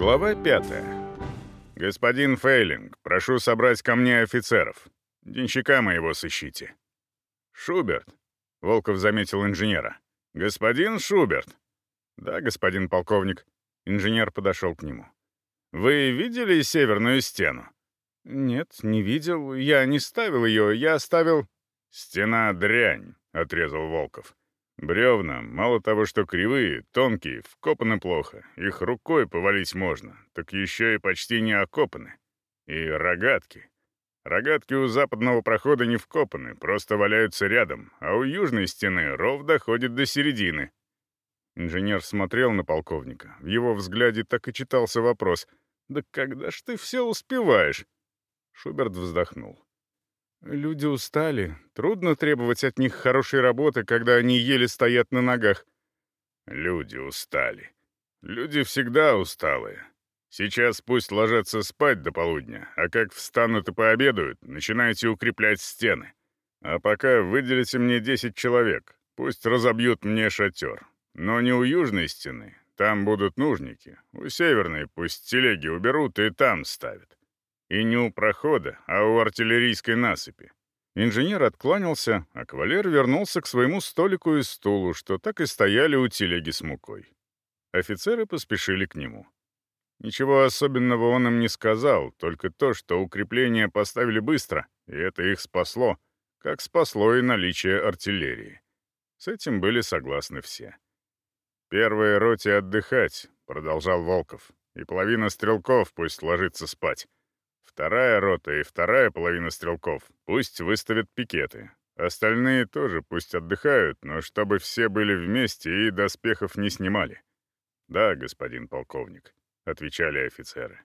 Глава 5. «Господин Фейлинг, прошу собрать ко мне офицеров. Денщика моего сыщите». «Шуберт», — Волков заметил инженера. «Господин Шуберт». «Да, господин полковник». Инженер подошел к нему. «Вы видели северную стену?» «Нет, не видел. Я не ставил ее. Я ставил...» «Стена — дрянь», — отрезал Волков. Бревна, мало того, что кривые, тонкие, вкопаны плохо, их рукой повалить можно, так еще и почти не окопаны. И рогатки. Рогатки у западного прохода не вкопаны, просто валяются рядом, а у южной стены ров доходит до середины. Инженер смотрел на полковника. В его взгляде так и читался вопрос. «Да когда ж ты все успеваешь?» Шуберт вздохнул. Люди устали, трудно требовать от них хорошей работы, когда они еле стоят на ногах. Люди устали. Люди всегда усталые. Сейчас пусть ложатся спать до полудня, а как встанут и пообедают, начинайте укреплять стены. А пока выделите мне 10 человек, пусть разобьют мне шатер. Но не у южной стены, там будут нужники. У северной пусть телеги уберут и там ставят и не у прохода, а у артиллерийской насыпи. Инженер откланялся, а кавалер вернулся к своему столику и стулу, что так и стояли у телеги с мукой. Офицеры поспешили к нему. Ничего особенного он им не сказал, только то, что укрепления поставили быстро, и это их спасло, как спасло и наличие артиллерии. С этим были согласны все. «Первой роте отдыхать», — продолжал Волков, «и половина стрелков пусть ложится спать. Вторая рота и вторая половина стрелков пусть выставят пикеты. Остальные тоже пусть отдыхают, но чтобы все были вместе и доспехов не снимали. «Да, господин полковник», — отвечали офицеры.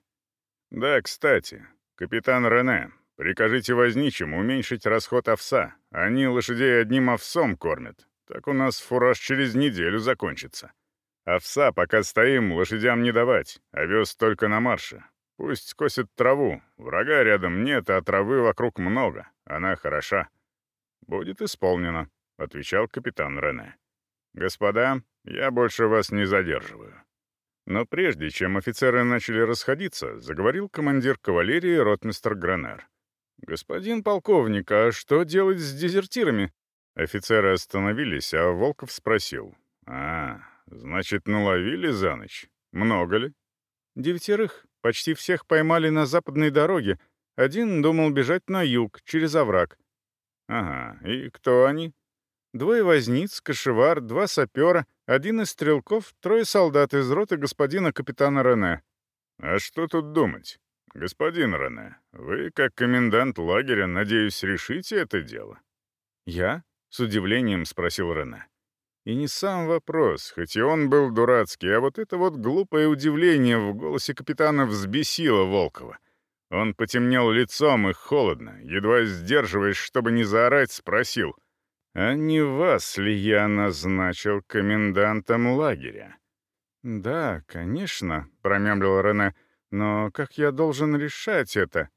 «Да, кстати, капитан Рене, прикажите возничим уменьшить расход овса. Они лошадей одним овсом кормят. Так у нас фураж через неделю закончится. Овса, пока стоим, лошадям не давать, овес а только на марше. Пусть скосит траву, врага рядом нет, а травы вокруг много, она хороша. Будет исполнено, отвечал капитан Рене. Господа, я больше вас не задерживаю. Но прежде чем офицеры начали расходиться, заговорил командир кавалерии ротмистр Гранер. «Господин полковник, а что делать с дезертирами?» Офицеры остановились, а Волков спросил. «А, значит, наловили за ночь? Много ли?» «Девятерых», Почти всех поймали на западной дороге. Один думал бежать на юг, через овраг. Ага, и кто они? Двое возниц, кошевар, два сапера, один из стрелков, трое солдат из роты господина капитана Рене. А что тут думать? «Господин Рене, вы, как комендант лагеря, надеюсь, решите это дело?» «Я?» — с удивлением спросил Рене. И не сам вопрос, хоть и он был дурацкий, а вот это вот глупое удивление в голосе капитана взбесило Волкова. Он потемнел лицом и холодно, едва сдерживаясь, чтобы не заорать, спросил, «А не вас ли я назначил комендантом лагеря?» «Да, конечно», — промямлил Рене, «но как я должен решать это?»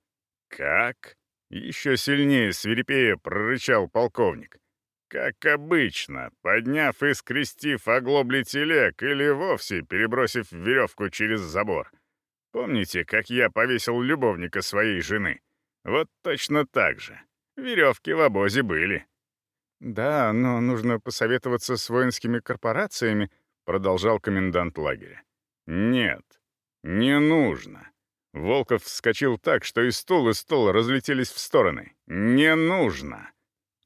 «Как?» — еще сильнее свирепея прорычал полковник. Как обычно, подняв и скрестив оглобли телег или вовсе перебросив веревку через забор. Помните, как я повесил любовника своей жены? Вот точно так же. Веревки в обозе были. «Да, но нужно посоветоваться с воинскими корпорациями», — продолжал комендант лагеря. «Нет, не нужно». Волков вскочил так, что и стул, и стол разлетелись в стороны. «Не нужно!»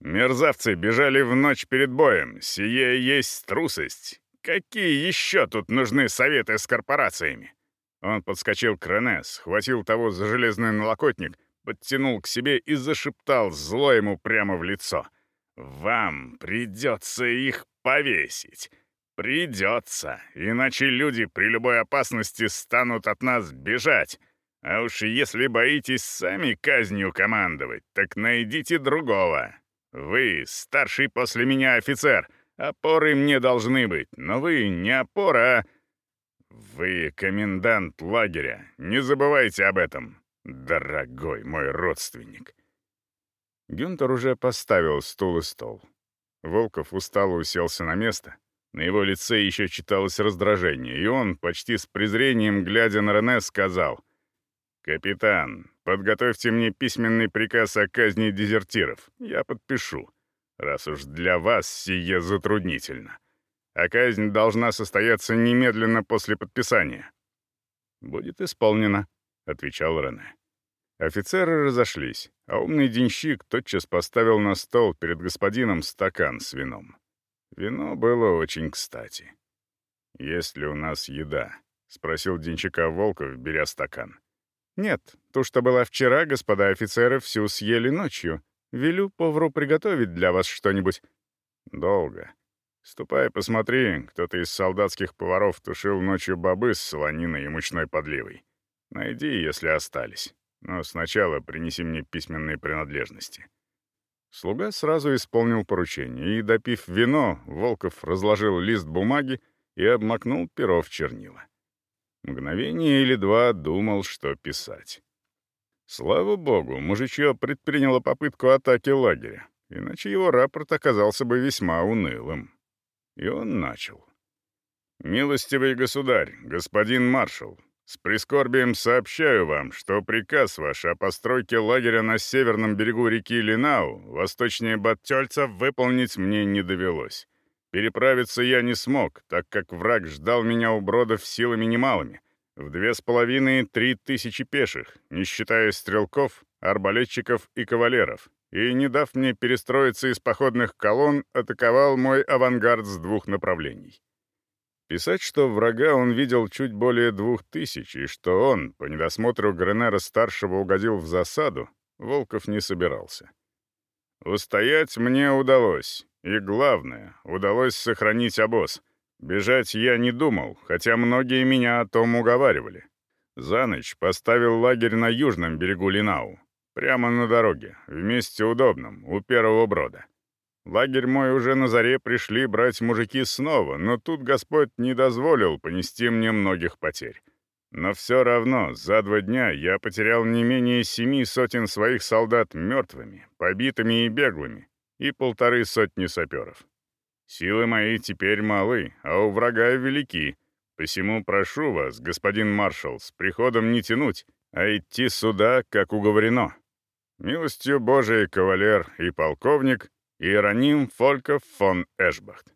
Мерзавцы бежали в ночь перед боем. Сие есть трусость. Какие еще тут нужны советы с корпорациями?» Он подскочил к Рене, схватил того за железный налокотник, подтянул к себе и зашептал зло ему прямо в лицо. «Вам придется их повесить. Придется, иначе люди при любой опасности станут от нас бежать. А уж если боитесь сами казнью командовать, так найдите другого, вы старший после меня офицер. Опоры мне должны быть, но вы не опора, а... Вы комендант лагеря. Не забывайте об этом, дорогой мой родственник. Гюнтер уже поставил стул и стол. Волков устало уселся на место. На его лице еще читалось раздражение, и он, почти с презрением, глядя на Рене, сказал, «Капитан, подготовьте мне письменный приказ о казни дезертиров. Я подпишу, раз уж для вас сие затруднительно. А казнь должна состояться немедленно после подписания». «Будет исполнено», — отвечал Рене. Офицеры разошлись, а умный денщик тотчас поставил на стол перед господином стакан с вином. Вино было очень кстати. «Есть ли у нас еда?» — спросил денщика Волков, беря стакан. Нет, то, что было вчера, господа офицеры, всю съели ночью. Велю повару приготовить для вас что-нибудь». «Долго. Ступай, посмотри, кто-то из солдатских поваров тушил ночью бобы с солониной и мучной подливой. Найди, если остались. Но сначала принеси мне письменные принадлежности». Слуга сразу исполнил поручение, и, допив вино, Волков разложил лист бумаги и обмакнул перо в чернила. Мгновение или два думал, что писать. Слава богу, мужичье предприняло попытку атаки лагеря, иначе его рапорт оказался бы весьма унылым. И он начал. «Милостивый государь, господин маршал, с прискорбием сообщаю вам, что приказ ваш о постройке лагеря на северном берегу реки Линау, восточнее Баттельца, выполнить мне не довелось. Переправиться я не смог, так как враг ждал меня у бродов силами немалыми. В две с половиной три тысячи пеших, не считая стрелков, арбалетчиков и кавалеров. И, не дав мне перестроиться из походных колонн, атаковал мой авангард с двух направлений. Писать, что врага он видел чуть более двух тысяч, и что он, по недосмотру Гренера-старшего, угодил в засаду, Волков не собирался. Устоять мне удалось, и главное, удалось сохранить обоз. Бежать я не думал, хотя многие меня о том уговаривали. За ночь поставил лагерь на южном берегу Линау, прямо на дороге, в месте удобном, у первого брода. Лагерь мой уже на заре пришли брать мужики снова, но тут Господь не дозволил понести мне многих потерь. Но все равно за два дня я потерял не менее семи сотен своих солдат мертвыми, побитыми и беглыми, и полторы сотни саперов. Силы мои теперь малы, а у врага велики, посему прошу вас, господин маршал, с приходом не тянуть, а идти сюда, как уговорено. Милостью Божией кавалер и полковник Иероним Фольков фон Эшбахт.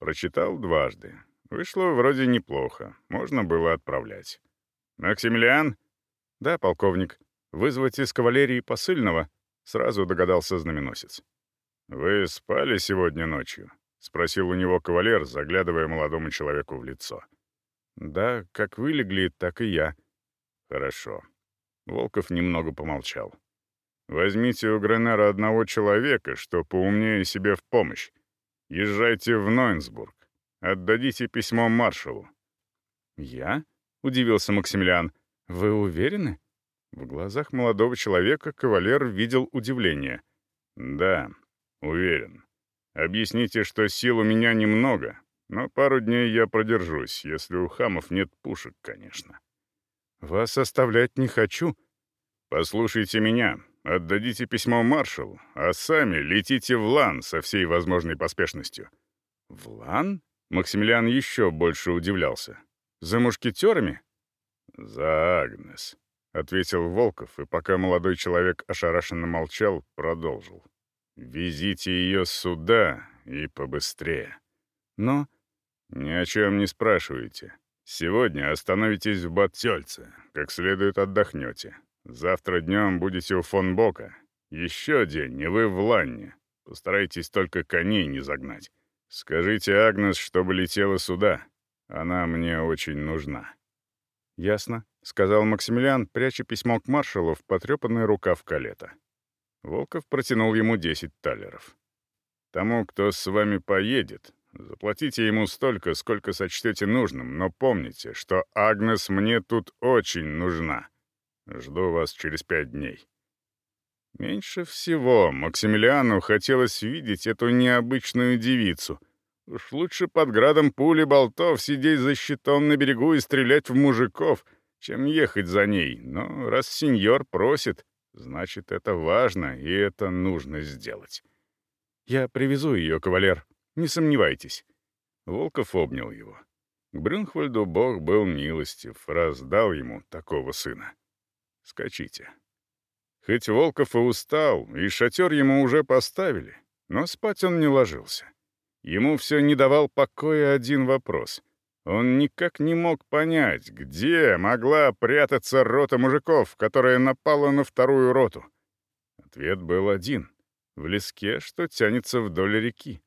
Прочитал дважды. Вышло вроде неплохо, можно было отправлять. «Максимилиан?» «Да, полковник. Вызвать из кавалерии посыльного», — сразу догадался знаменосец. «Вы спали сегодня ночью?» — спросил у него кавалер, заглядывая молодому человеку в лицо. «Да, как вы легли, так и я». «Хорошо». Волков немного помолчал. «Возьмите у Гренера одного человека, что поумнее себе в помощь. Езжайте в Нойнсбург. Отдадите письмо маршалу». «Я?» — удивился Максимилиан. «Вы уверены?» В глазах молодого человека кавалер видел удивление. «Да, Уверен. Объясните, что сил у меня немного, но пару дней я продержусь, если у хамов нет пушек, конечно. Вас оставлять не хочу. Послушайте меня, отдадите письмо маршалу, а сами летите в Лан со всей возможной поспешностью. В Лан? Максимилиан еще больше удивлялся. За мушкетерами? За Агнес, ответил Волков, и пока молодой человек ошарашенно молчал, продолжил. Везите ее сюда и побыстрее. Но ни о чем не спрашивайте. Сегодня остановитесь в Батсельце, как следует отдохнете. Завтра днем будете у фон Бока. Еще день, и вы в Ланне. Постарайтесь только коней не загнать. Скажите Агнес, чтобы летела сюда. Она мне очень нужна». «Ясно», — сказал Максимилиан, пряча письмо к маршалу в потрепанный рукав калета. Волков протянул ему 10 талеров. «Тому, кто с вами поедет, заплатите ему столько, сколько сочтете нужным, но помните, что Агнес мне тут очень нужна. Жду вас через пять дней». Меньше всего Максимилиану хотелось видеть эту необычную девицу. Уж лучше под градом пули болтов сидеть за щитом на берегу и стрелять в мужиков, чем ехать за ней. Но раз сеньор просит, Значит, это важно, и это нужно сделать. Я привезу ее, кавалер, не сомневайтесь. Волков обнял его. К Брюнхвальду Бог был милостив, раздал ему такого сына. Скачите. Хоть Волков и устал, и шатер ему уже поставили, но спать он не ложился. Ему все не давал покоя один вопрос — он никак не мог понять, где могла прятаться рота мужиков, которая напала на вторую роту. Ответ был один — в леске, что тянется вдоль реки.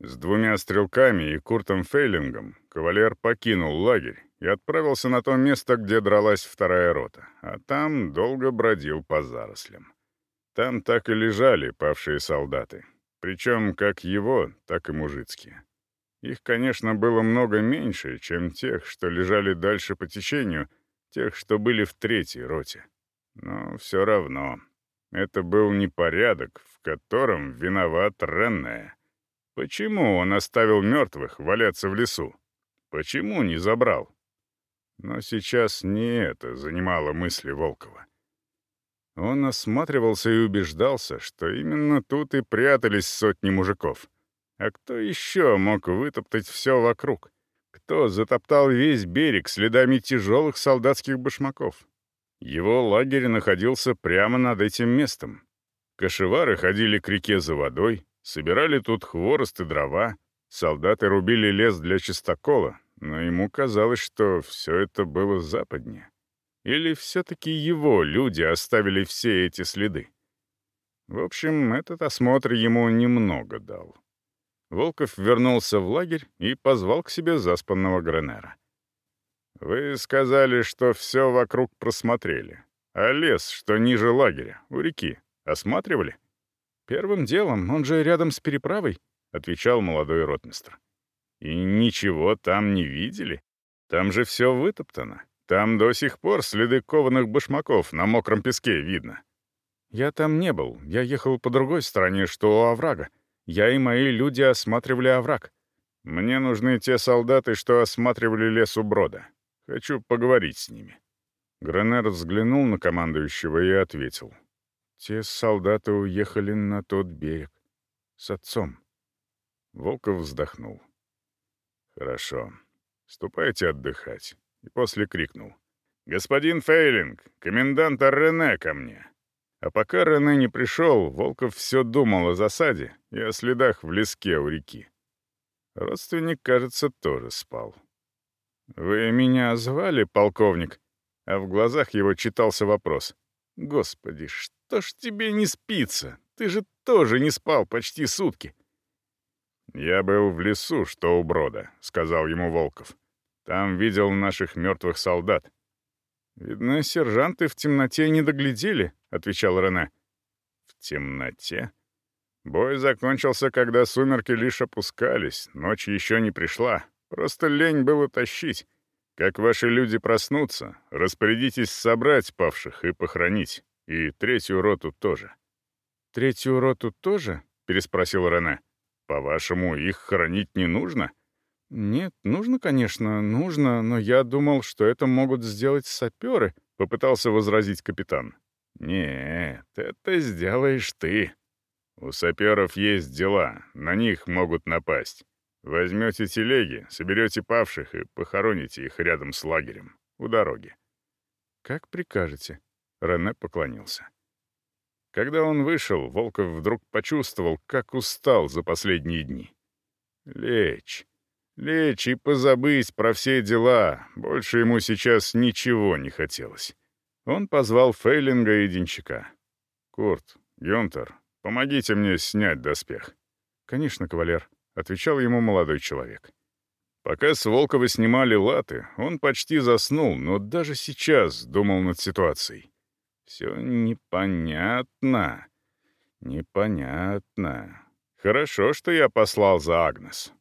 С двумя стрелками и Куртом Фейлингом кавалер покинул лагерь и отправился на то место, где дралась вторая рота, а там долго бродил по зарослям. Там так и лежали павшие солдаты, причем как его, так и мужицкие. Их, конечно, было много меньше, чем тех, что лежали дальше по течению, тех, что были в третьей роте. Но все равно, это был непорядок, в котором виноват Ренне. Почему он оставил мертвых валяться в лесу? Почему не забрал? Но сейчас не это занимало мысли Волкова. Он осматривался и убеждался, что именно тут и прятались сотни мужиков. А кто еще мог вытоптать все вокруг? Кто затоптал весь берег следами тяжелых солдатских башмаков? Его лагерь находился прямо над этим местом. Кашевары ходили к реке за водой, Собирали тут хворост и дрова, солдаты рубили лес для чистокола, но ему казалось, что все это было западнее. Или все-таки его люди оставили все Волков вернулся в лагерь и позвал к себе заспанного Гренера. «Вы сказали, что все вокруг просмотрели. А лес, что ниже лагеря, у реки, осматривали?» «Первым делом, он же рядом с переправой», — отвечал молодой ротмистр. «И ничего там не видели? Там же все вытоптано. Там до сих пор следы кованых башмаков на мокром песке видно». «Я там не был. Я ехал по другой стороне, что у оврага», я и мои люди осматривали овраг. Мне нужны те солдаты, что осматривали лес у брода. Хочу поговорить с ними». Гренер взглянул на командующего и ответил. «Те солдаты уехали на тот берег. С отцом». Волков вздохнул. «Хорошо. Ступайте отдыхать». И после крикнул. «Господин Фейлинг, комендант Рене ко мне!» А пока Рене не пришел, Волков все думал о засаде и о следах в леске у реки. Родственник, кажется, тоже спал. «Вы меня звали, полковник?» А в глазах его читался вопрос. «Господи, что ж тебе не спится? Ты же тоже не спал почти сутки». «Я был в лесу, что у Брода», — сказал ему Волков. «Там видел наших мертвых солдат». «Видно, сержанты в темноте не доглядели», отвечал Рене. «В темноте?» Бой закончился, когда сумерки лишь опускались, ночь еще не пришла. Просто лень было тащить. Как ваши люди проснутся, распорядитесь собрать павших и похоронить. И третью роту тоже. «Третью роту тоже?» — переспросил Рене. «По-вашему, их хоронить не нужно?» «Нет, нужно, конечно, нужно, но я думал, что это могут сделать саперы», — попытался возразить капитан. «Нет, это сделаешь ты. У саперов есть дела, на них могут напасть. Возьмете телеги, соберете павших и похороните их рядом с лагерем, у дороги». «Как прикажете», — Рене поклонился. Когда он вышел, Волков вдруг почувствовал, как устал за последние дни. «Лечь». Лечь и позабыть про все дела. Больше ему сейчас ничего не хотелось. Он позвал Фейлинга и Денчика. «Курт, Гюнтер, помогите мне снять доспех». «Конечно, кавалер», — отвечал ему молодой человек. Пока с Волкова снимали латы, он почти заснул, но даже сейчас думал над ситуацией. Все непонятно. Непонятно. Хорошо, что я послал за Агнес.